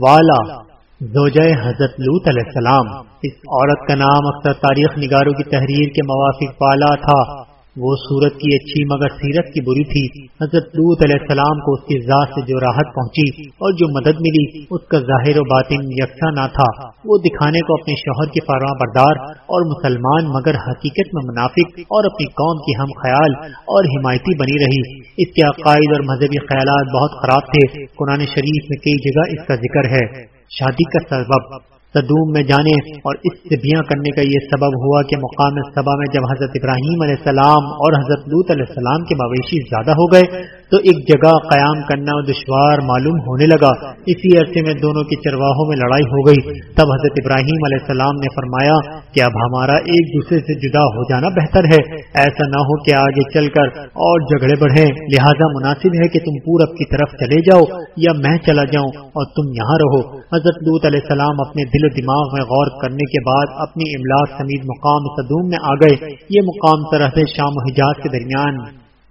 والا زوجہ حضرت لوت علیہ السلام۔ اس عورت کا نام اکثر تاریخ نگاروں کی تحریر کے موافق والا تھا۔ وہ صورت کی اچھی مگر سیرت کی بری تھی۔ حضرت لوت علیہ السلام کو اس کی ذات سے جو راحت پہنچی اور جو مدد ملی، اس کا ظاہر و باطن یکساں نہ تھا۔ وہ دکھانے کو اپنے شوہر کے فرما بردار اور مسلمان مگر حقیقت میں منافق اور اپنی قوم کی ہم خیال اور حمایتی بنی رہی۔ اس کے عقائد اور مذہبی خیالات بہت خراب تھے۔ قرآن شریف میں کئی جگہ اس کا ذکر ہے۔ شادی کا سبب صدوم میں جانے اور اس سے بیاں کرنے کا یہ سبب ہوا کہ مقام صبا میں جب حضرت ابراہیم علیہ السلام اور حضرت لوت علیہ السلام کے مویشی زیادہ ہو گئے تو ایک جگہ قیام کرنا دشوار معلوم ہونے لگا۔ اسی عرصے میں دونوں کی چرواہوں میں لڑائی ہو گئی۔ تب حضرت ابراہیم علیہ السلام نے فرمایا کہ اب ہمارا ایک دوسرے سے جدا ہو جانا بہتر ہے۔ ایسا نہ ہو کہ آگے چل کر اور جھگڑے بڑھے لہذا مناسب ہے کہ تم پورب کی طرف چلے جاؤ یا میں چلا جاؤں اور تم یہاں رہو۔ حضرت لوت علیہ السلام اپنے دل و دماغ میں غور کرنے کے بعد اپنی املاک سمیت مقام صدوم میں آ گئے۔ یہ مقام سرحد شام و حجاز کے درمیان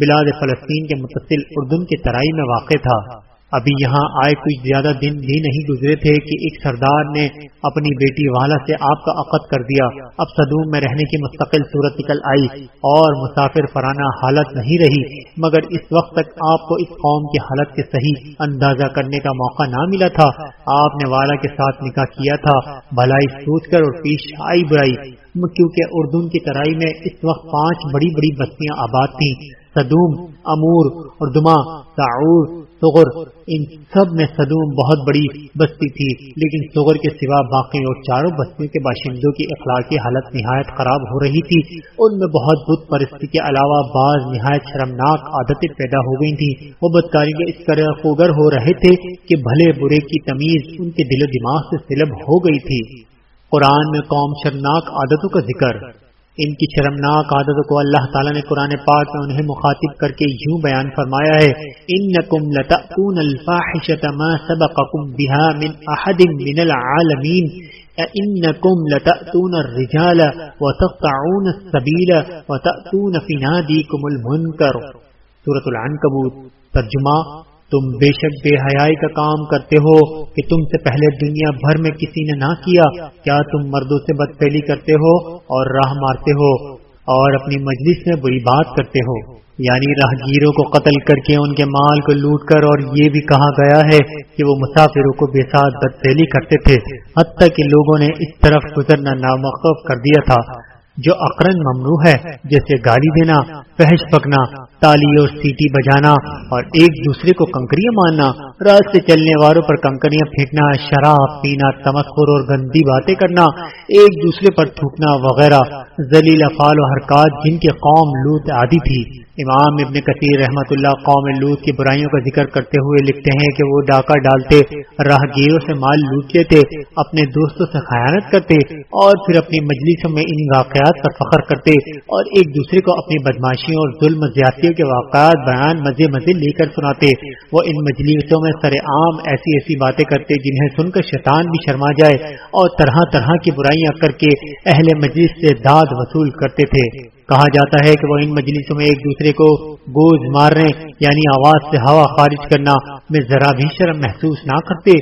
بلاد فلسطین کے متصل اردن کی ترائی میں واقع تھا۔ ابھی یہاں آئے کچھ زیادہ دن بھی نہیں گزرے تھے کہ ایک سردار نے اپنی بیٹی والا سے آپ کا عقد کر دیا۔ اب صدوم میں رہنے کی مستقل صورت نکل آئی اور مسافر فرانہ حالت نہیں رہی، مگر اس وقت تک آپ کو اس قوم کی حالت کے صحیح اندازہ کرنے کا موقع نہ ملا تھا۔ آپ نے والا کے ساتھ نکاح کیا تھا، بھلائی سوچ کر اور پیش آئی برائی۔ کیونکہ اردن کی ترائی میں اس وقت پانچ بڑی بڑی بستیاں آباد تھیں۔ صدوم، امور اور دما تعور سغر۔ ان سب میں صدوم بہت بڑی بستی تھی، لیکن سغر کے سوا باقی اور چاروں بستیوں کے باشندوں کی اخلاقی حالت نہایت خراب ہو رہی تھی۔ ان میں بہت بت پرستی کے علاوہ بعض نہایت شرمناک عادتیں پیدا ہو گئی تھی وہ بدکاری کے اس طرح خوگر ہو رہے تھے کہ بھلے برے کی تمیز ان کے دل و دماغ سے سلب ہو گئی تھی۔ قرآن میں قوم شرمناک عادتوں کا ذکر۔ ان کی شرمناک عادت کو اللہ تعالیٰ نے قرآن پاک میں انہیں مخاطب کر کے یوں بیان فرمایا ہے ان نقم لتون الفاحشتما سبقکم بها من احد من العالمین انکم لتأتون الرجال وتقطعون السبیل وتأتون فی نادیکم المنکر. سورة العنکبوت، ترجمہ تم بے شک بے حیائی کا کام کرتے ہو کہ تم سے پہلے دنیا بھر میں کسی نے نہ کیا کیا تم مردوں سے بد کرتے ہو اور راہ مارتے ہو اور اپنی مجلس میں بری بات کرتے ہو؟ یعنی راہگیروں کو قتل کر کے ان کے مال کو لوٹ کر اور یہ بھی کہا گیا ہے کہ وہ مسافروں کو بے ساتھ بد کرتے تھے، حتیٰ کہ لوگوں نے اس طرف گزرنا ناموقف کر دیا تھا۔ جو اقرن ممنوع ہے، جیسے گالی دینا فحش پکنا، تالی اور سیٹی بجانا اور ایک دوسرے کو کنکریاں مارنا رات سے چلنے والوں پر کنکریاں پھینکنا، شراب پینا، تمسخر اور گندی باتیں کرنا، ایک دوسرے پر تھوکنا وغیرہ، ذلیل افعال و حرکات جن کے قوم لوت عادی تھی۔ امام ابن کثیر رحمت اللہ قوم لوت کی برائیوں کا ذکر کرتے ہوئے لکھتے ہیں کہ وہ ڈاکہ ڈالتے راہ گیروں سے مال لوٹ لیتے اپنے دوستوں سے خیانت کرتے اور پھر اپنی مجلسوں میں ان واقعات پر فخر کرتے اور ایک دوسرے کو اپنی بدماشیوں اور ظلم زیادتیوں کے واقعات بیان مزے مزے لے کر سناتے۔ وہ ان مجلسوں میں سر عام ایسی ایسی باتیں کرتے جنہیں سن کر شیطان بھی شرما جائے اور طرح طرح کی برائیاں کر کے اہل مجلس سے داد وصول کرتے تھے۔ کہا جاتا ہے کہ وہ ان مجلسوں میں ایک دوسرے کو گوز مارنے یعنی آواز سے ہوا خارج کرنا میں ذرا بھی شرم محسوس نہ کرتے۔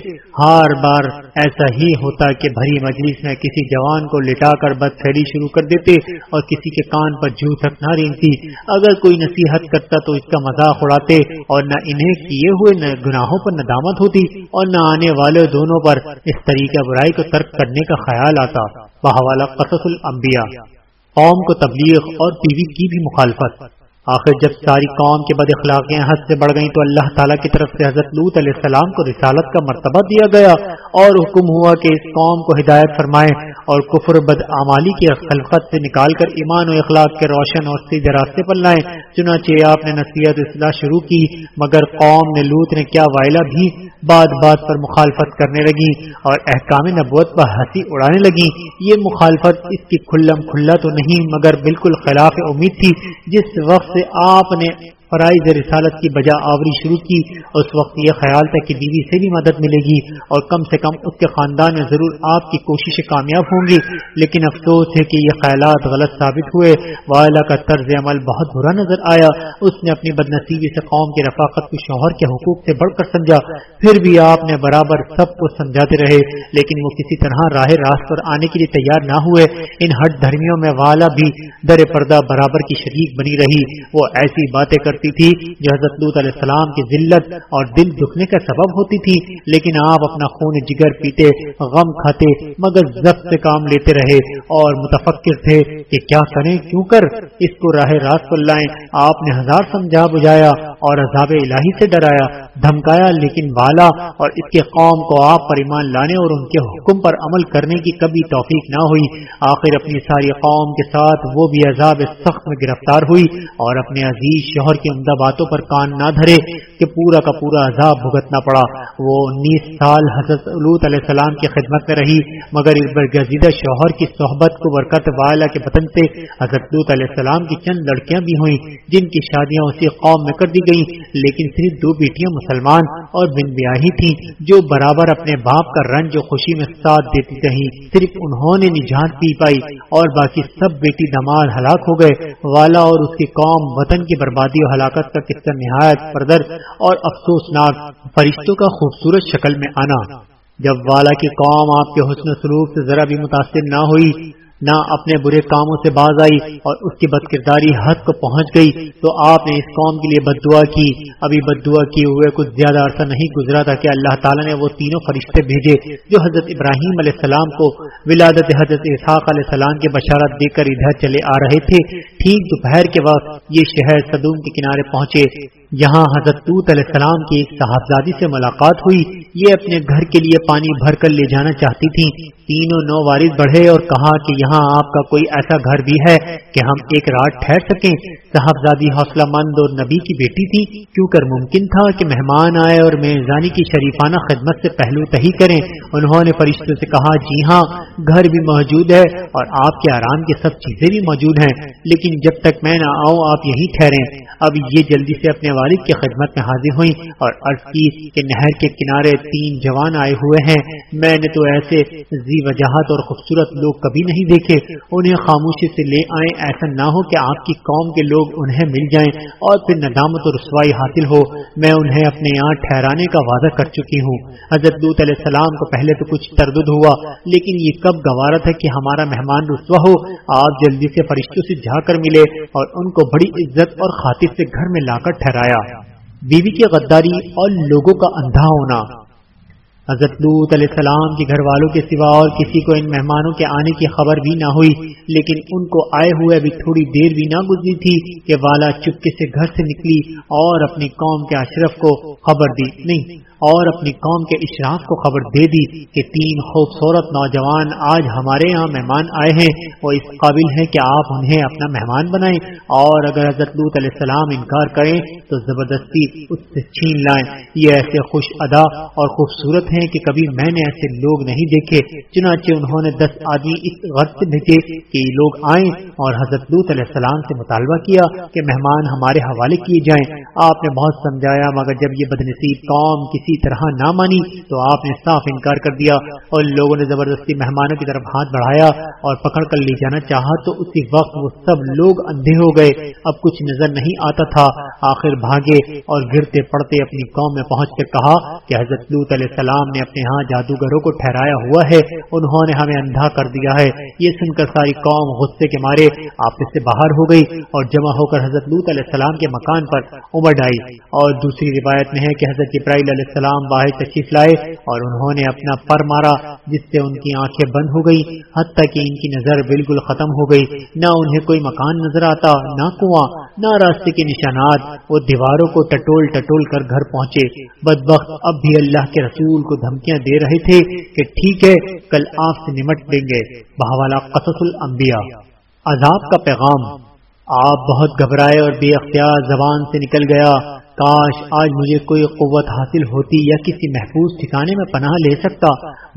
ہر بار ایسا ہی ہوتا کہ بھری مجلس میں کسی جوان کو لٹا کر بد پھیلی شروع کر دیتے اور کسی کے کان پر جھوٹ نہ رینگتی اگر کوئی نصیحت کرتا تو اس کا مذاق اڑاتے اور نہ انہیں کیے ہوئے نہ گناہوں پر ندامت ہوتی اور نہ آنے والے دونوں پر اس طریقہ برائی کو ترک کرنے کا خیال آتا۔ بحوالہ قصص الانبیاء۔ قوم کو تبلیغ اور ٹی وی کی بھی مخالفت۔ آخر جب ساری قوم کے بد اخلاقیاں حد سے بڑھ گئیں تو اللہ تعالیٰ کی طرف سے حضرت لوت علیہ السلام کو رسالت کا مرتبہ دیا گیا اور حکم ہوا کہ اس قوم کو ہدایت فرمائے اور کفر بدعمالی کی خلفت سے نکال کر ایمان و اخلاق کے روشن اور سیدھے راستے پر لائیں۔ چنانچہ آپ نے نصیحت اصلاح شروع کی، مگر قوم نے لوت نے کیا وائلہ بھی بات بات پر مخالفت کرنے لگی اور احکام نبوت پر ہنسی اڑانے لگی۔ یہ مخالفت اس کی کھلم کھلا تو نہیں، مگر بالکل خلاف امید تھی۔ جس وقت سے آپ نے فرائض رسالت کی بجا آوری شروع کی، اس وقت یہ خیال تھا کہ بیوی سے بھی مدد ملے گی اور کم سے کم اس کے خاندان میں ضرور آپ کی کوششیں کامیاب ہوں گی۔ لیکن افسوس ہے کہ یہ خیالات غلط ثابت ہوئے۔ والا کا طرز عمل بہت برا نظر آیا۔ اس نے اپنی بدنصیبی سے قوم کی رفاقت کو شوہر کے حقوق سے بڑھ کر سمجھا۔ پھر بھی آپ نے برابر سب کو سمجھاتے رہے، لیکن وہ کسی طرح راہ راست پر آنے کے لیے تیار نہ ہوئے۔ ان ہٹ دھرمیوں میں والا بھی در پردہ برابر کی شریک بنی رہی۔ وہ ایسی باتیں کرتی تھی جو حضرت لوت علیہ السلام کی ذلت اور دل دکھنے کا سبب ہوتی تھی، لیکن آپ اپنا خون جگر پیتے، غم کھاتے، مگر ضبط سے کام لیتے رہے اور متفقر تھے کہ کیا کریں، کیوں کر؟ اس کو راہ راست پر لائیں۔ آپ نے ہزار سمجھا بجایا اور عذاب الہی سے ڈرایا، دھمکایا، لیکن والا اور اس کے قوم کو آپ پر ایمان لانے اور ان کے حکم پر عمل کرنے کی کبھی توفیق نہ ہوئی۔ آخر اپنی ساری قوم کے ساتھ وہ بھی عذاب سخت میں گرفتار ہوئی اور اپنے عزیز شوہر کی عمدہ باتوں پر کان نہ دھرے۔ کہ پورا کا پورا عذاب بھگتنا پڑا۔ وہ انیس سال حضرت علوت علیہ السلام کی خدمت میں رہی، مگر اس برگزیدہ شوہر کی صحبت کو برکت والا کے بطن سے حضرت لوت علیہ السلام کی چند لڑکیاں بھی ہوئیں، جن کی شادیاں اسی قوم میں کر دی گئی لیکن صرف دو بیٹیاں مسلمان اور بن بیاہی تھی جو برابر اپنے باپ کا رنج و خوشی میں ساتھ دیتی رہی صرف انہوں نے نجات پی پائی اور باقی سب بیٹی دماد ہلاک ہو گئے۔ والا اور اس کی قوم وطن کی بربادی و ہلاکت کا قصہ نہایت پردر۔ اور افسوسناک فرشتوں کا خوبصورت شکل میں آنا۔ جب والا کی قوم آپ کے حسن سلوک سے ذرا بھی متاثر نہ ہوئی نہ اپنے برے کاموں سے باز آئی اور اس کی بد کرداری حد کو پہنچ گئی تو آپ نے اس قوم کے لیے بد دعا کی۔ ابھی بد دعا کیے ہوئے کچھ زیادہ عرصہ نہیں گزرا تھا کہ اللہ تعالیٰ نے وہ تینوں فرشتے بھیجے جو حضرت ابراہیم علیہ السلام کو ولادت حضرت اسحاق علیہ السلام کی بشارت دے کر ادھر چلے آ رہے تھے۔ ٹھیک دوپہر کے وقت یہ شہر صدوم کے کنارے پہنچے۔ یہاں حضرت علیہ السلام کی ایک صاحبزادی سے ملاقات ہوئی۔ یہ اپنے گھر کے لیے پانی بھر کر لے جانا چاہتی تھی تینوں نو وارث بڑھے اور کہا کہ یہاں آپ کا کوئی ایسا گھر بھی ہے کہ ہم ایک رات ٹھہر سکیں؟ صاحبزادی حوصلہ مند اور نبی کی بیٹی تھی، کیوں کر ممکن تھا کہ مہمان آئے اور میزانی کی شریفانہ خدمت سے پہلو تہی کریں؟ انہوں نے فرشتوں سے کہا جی ہاں گھر بھی موجود ہے اور آپ کے آرام کی سب چیزیں بھی موجود ہیں، لیکن جب تک میں نہ آؤں، آپ یہی ٹھہریں۔ اب یہ جلدی سے اپنے والد کی خدمت میں حاضر ہوئی اور عرض کی کہ نہر کے کنارے تین جوان آئے ہوئے ہیں۔ میں نے تو ایسے زی وجاہت اور خوبصورت لوگ کبھی نہیں دیکھے۔ انہیں خاموشی سے لے آئیں۔ ایسا نہ ہو کہ آپ کی قوم کے لوگ انہیں مل جائیں اور پھر ندامت اور رسوائی حاصل ہو۔ میں انہیں اپنے یہاں ٹھہرانے کا وعدہ کر چکی ہوں۔ حضرت لوت علیہ السلام کو پہلے تو کچھ تردد ہوا، لیکن یہ کب گوارت ہے کہ ہمارا مہمان رسوا ہو۔ آپ جلدی سے فرشتوں سے جا کر ملے اور ان کو بڑی عزت اور خاطر سے گھر میں لا کر ٹھہرایا۔ بیوی کی غداری اور لوگوں کا اندھا ہونا۔ حضرت لوت علیہ السلام کے گھر والوں کے سوا اور کسی کو ان مہمانوں کے آنے کی خبر بھی نہ ہوئی، لیکن ان کو آئے ہوئے ابھی تھوڑی دیر بھی نہ گزری تھی کہ والا چپکے سے گھر سے نکلی اور اپنی قوم کے اشرف کو خبر دی۔ نہیں، اور اپنی قوم کے اشراف کو خبر دے دی کہ تین خوبصورت نوجوان آج ہمارے یہاں مہمان آئے ہیں وہ اس قابل ہیں کہ آپ انہیں اپنا مہمان بنائیں۔ اور اگر حضرت لوت علیہ السلام انکار کریں تو زبردستی اس سے چھین لائیں۔ یہ ایسے خوش ادا اور خوبصورت ہیں کہ کبھی میں نے ایسے لوگ نہیں دیکھے، چنانچہ انہوں نے دس آدمی اس غرض سے بھیجے کہ یہ لوگ آئیں اور حضرت لوت علیہ السلام سے مطالبہ کیا کہ مہمان ہمارے حوالے کیے جائیں۔ آپ نے بہت سمجھایا، مگر جب یہ بدنصیب قوم کسی طرح نہ مانی تو آپ نے صاف انکار کر دیا اور لوگوں نے زبردستی مہمانوں کی طرف ہاتھ بڑھایا اور پکڑ کر لے جانا چاہا تو اسی وقت وہ سب لوگ اندھے ہو گئے۔ اب کچھ نظر نہیں آتا تھا۔ آخر بھاگے اور گرتے پڑتے اپنی قوم میں پہنچ کر کہا کہ حضرت لوت علیہ السلام نے اپنے ہاں جادوگروں کو ٹھہرایا ہوا ہے۔ انہوں نے ہمیں اندھا کر دیا ہے۔ یہ سن کر ساری قوم غصے کے مارے، آپس سے باہر ہو گئی اور جمع ہو کر حضرت لوت علیہ السلام کے مکان پر امڑ آئی اور دوسری روایت میں ہے کہ حضرت ابراہیل علیہ السلام السلام باہر تشریف لائے اور انہوں نے اپنا پر مارا، جس سے ان کی آنکھیں بند ہو گئی، حتیٰ کہ ان کی نظر بالکل ختم ہو گئی۔ نہ انہیں کوئی مکان نظر آتا، نہ کنواں۔ نہ راستے کے نشانات وہ دیواروں کو ٹٹول ٹٹول کر گھر پہنچے۔ بدبخت اب بھی اللہ کے رسول کو دھمکیاں دے رہے تھے کہ ٹھیک ہے، کل آپ سے نمٹ دیں گے۔ بہوالا قصص الانبیاء۔ عذاب کا پیغام۔ آپ بہت گھبرائے اور بے اختیار زبان سے نکل گیا۔ کاش آج مجھے کوئی قوت حاصل ہوتی یا کسی محفوظ ٹھکانے میں پناہ لے سکتا۔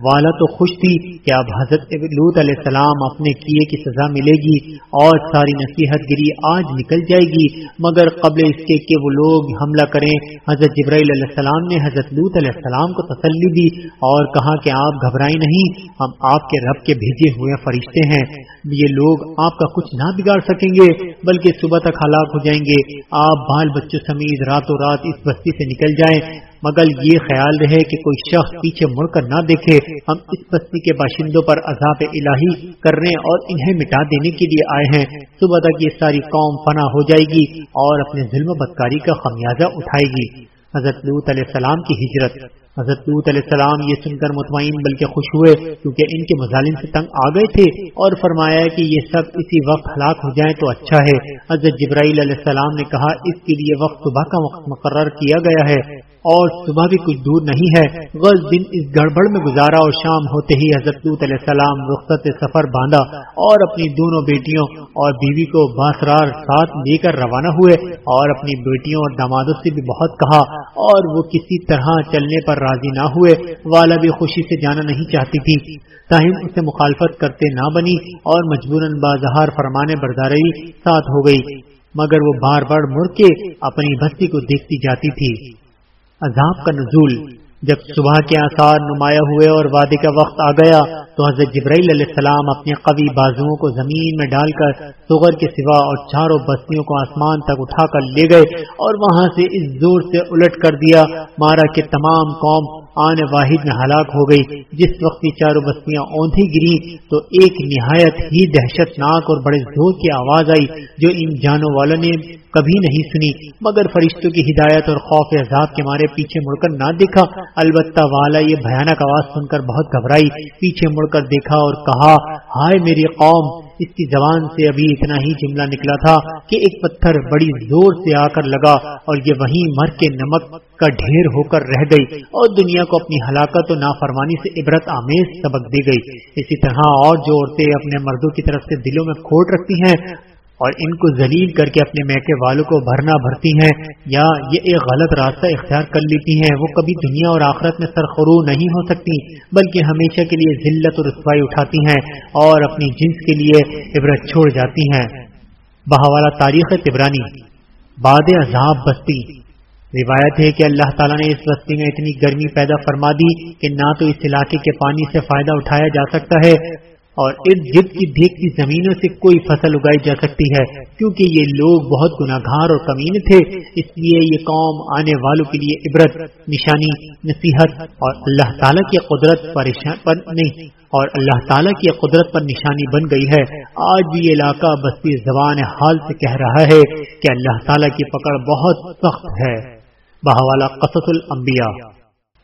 والا تو خوش تھی کہ اب حضرت لوت علیہ السلام اپنے کیے کی سزا ملے گی اور ساری نصیحت گری آج نکل جائے گی۔ مگر قبل اس کے کہ وہ لوگ حملہ کریں، حضرت جبرائیل علیہ السلام نے حضرت لوت علیہ السلام کو تسلی دی اور کہا کہ آپ گھبرائیں نہیں، ہم آپ کے رب کے بھیجے ہوئے فرشتے ہیں۔ یہ لوگ آپ کا کچھ نہ بگاڑ سکیں گے، بلکہ صبح تک ہلاک ہو جائیں گے۔ آپ بال بچوں سمیت راتوں رات اس بستی سے نکل جائیں۔ مگر یہ خیال رہے کہ کوئی شخص پیچھے مڑ کر نہ دیکھے۔ ہم اس بستی کے باشندوں پر عذاب الہی کرنے اور انہیں مٹا دینے کے لیے آئے ہیں۔ صبح تک یہ ساری قوم فنا ہو جائے گی اور اپنے ظلم و بدکاری کا خمیازہ اٹھائے گی۔ حضرت لوت علیہ السلام کی ہجرت۔ حضرت لوت علیہ السلام یہ سن کر مطمئن بلکہ خوش ہوئے کیونکہ ان کے مظالم سے تنگ آ گئے تھے اور فرمایا کہ یہ سب اسی وقت ہلاک ہو جائیں تو اچھا ہے۔ حضرت جبرائیل علیہ السلام نے کہا، اس کے لیے وقت صبح کا وقت مقرر کیا گیا ہے۔ اور صبح بھی کچھ دور نہیں ہے۔ غز دن اس گڑبڑ میں گزارا اور شام ہوتے ہی حضرت علیہ السلام رخصت سفر باندھا اور اپنی دونوں بیٹیوں اور بیوی کو باسرار ساتھ لے کر روانہ ہوئے اور اپنی بیٹیوں اور دامادوں سے بھی بہت کہا اور وہ کسی طرح چلنے پر راضی نہ ہوئے۔ والا بھی خوشی سے جانا نہیں چاہتی تھی۔ تاہم اسے مخالفت کرتے نہ بنی اور مجبوراً بازہار فرمانے برداری ساتھ ہو گئی۔ مگر وہ بار بار مڑ کے اپنی بستی کو دیکھتی جاتی تھی۔ عذاب کا نزول جب صبح کے آثار نمایاں ہوئے اور وعدے کا وقت آ گیا تو حضرت جبرائیل علیہ السلام اپنے قوی بازوؤں کو زمین میں ڈال کر سغر کے سوا اور چاروں بستیوں کو آسمان تک اٹھا کر لے گئے اور وہاں سے اس زور سے الٹ کر دیا مارا کہ تمام قوم آن واحد میں ہلاک ہو گئی۔ جس وقت یہ چاروں بستیاں اوندھی گری تو ایک نہایت ہی دہشت ناک اور بڑے زور کی آواز آئی جو ان جانوں والوں نے کبھی نہیں سنی۔ مگر فرشتوں کی ہدایت اور خوف عذاب کے مارے پیچھے مڑ کر نہ دیکھا۔ البتہ والا یہ بھیانک آواز سن کر بہت گھبرائی۔ پیچھے مڑ کر دیکھا اور کہا، ہائے میری قوم! اس کی زبان سے ابھی اتنا ہی جملہ نکلا تھا کہ ایک پتھر بڑی زور سے آ کر لگا اور یہ وہیں مر کے نمک کا ڈھیر ہو کر رہ گئی اور دنیا کو اپنی ہلاکت و نافرمانی سے عبرت آمیز سبق دی گئی۔ اسی طرح اور جو عورتیں اپنے مردوں کی طرف سے دلوں میں کھوٹ رکھتی ہیں اور ان کو ذلیل کر کے اپنے میکے والوں کو بھرنا بھرتی ہیں یا یہ ایک غلط راستہ اختیار کر لیتی ہیں، وہ کبھی دنیا اور آخرت میں سرخرو نہیں ہو سکتی، بلکہ ہمیشہ کے لیے ذلت اور رسوائی اٹھاتی ہیں اور اپنی جنس کے لیے عبرت چھوڑ جاتی ہیں۔ بہوالا تاریخ تبرانی، باد عذاب بستی۔ روایت ہے کہ اللہ تعالیٰ نے اس بستی میں اتنی گرمی پیدا فرما دی کہ نہ تو اس علاقے کے پانی سے فائدہ اٹھایا جا سکتا ہے اور ارد گرد کی دیکھتی زمینوں سے کوئی فصل اگائی جا سکتی ہے، کیونکہ یہ لوگ بہت گناگار اور کمین تھے۔ اس لیے یہ قوم آنے والوں کے لیے عبرت، نشانی، نصیحت اور اللہ تعالیٰ کی قدرت پر نہیں، اور اللہ تعالیٰ کی قدرت پر نشانی بن گئی ہے۔ آج بھی یہ علاقہ بستی زبان حال سے کہہ رہا ہے کہ اللہ تعالیٰ کی پکڑ بہت سخت ہے۔ بہوالا قصص الانبیاء۔